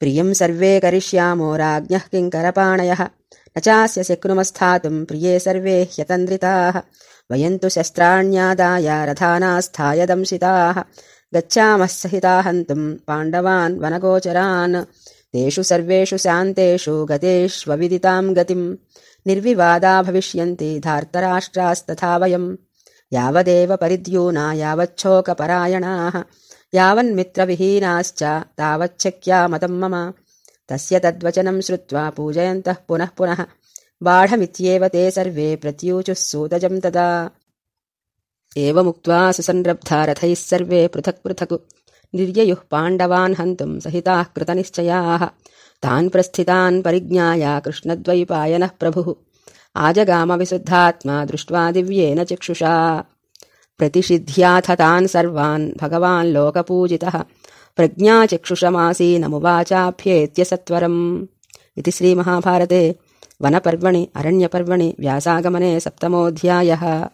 प्रियम् सर्वे करिष्यामो राज्ञः किङ्करपाणयः न चास्य शक्नुमस्थातुम् प्रिये सर्वे ह्यतन्द्रिताः। वयम् तु शस्त्राण्यादाय रथानास्थाय दंशिताः। गच्छामः सहिता हन्तुम् पाण्डवान् वनगोचरान्। तेषु सर्वेषु शान्तेषु गतेष्वविदिताम् गतिम्। निर्विवादा भविष्यन्ति धार्तराष्ट्रास्तथा वयम्। यावदेव परिद्यूना यावच्छोकपरायणाः यावन्मित्रविहीनाश्च तावच्छक्या मतम् मम। तस्य तद्वचनम् श्रुत्वा पूजयन्तः पुनः पुनः। बाढमित्येव ते सर्वे प्रत्यूचुः सूतजम् तदा। एवमुक्त्वा सुसंरब्धा रथैः सर्वे पृथक् पृथक्। निर्ययुः पाण्डवान् हन्तुम् सहिताः कृतनिश्चयाः। तान् प्रस्थितान् परिज्ञाय कृष्णद्वैपायनः प्रभुः। आजगामविशुद्धात्मा दृष्ट्वा दिव्येन चक्षुषा प्रतिषिध्याथ तान् सर्वान् भगवान् लोकपूजितः। प्रज्ञाचक्षुषमासीनमुवाचाभ्येत्य सत्वरम् इति श्रीमहाभारते। वनपर्वणि अरण्यपर्वणि व्यासागमने सप्तमोऽध्यायः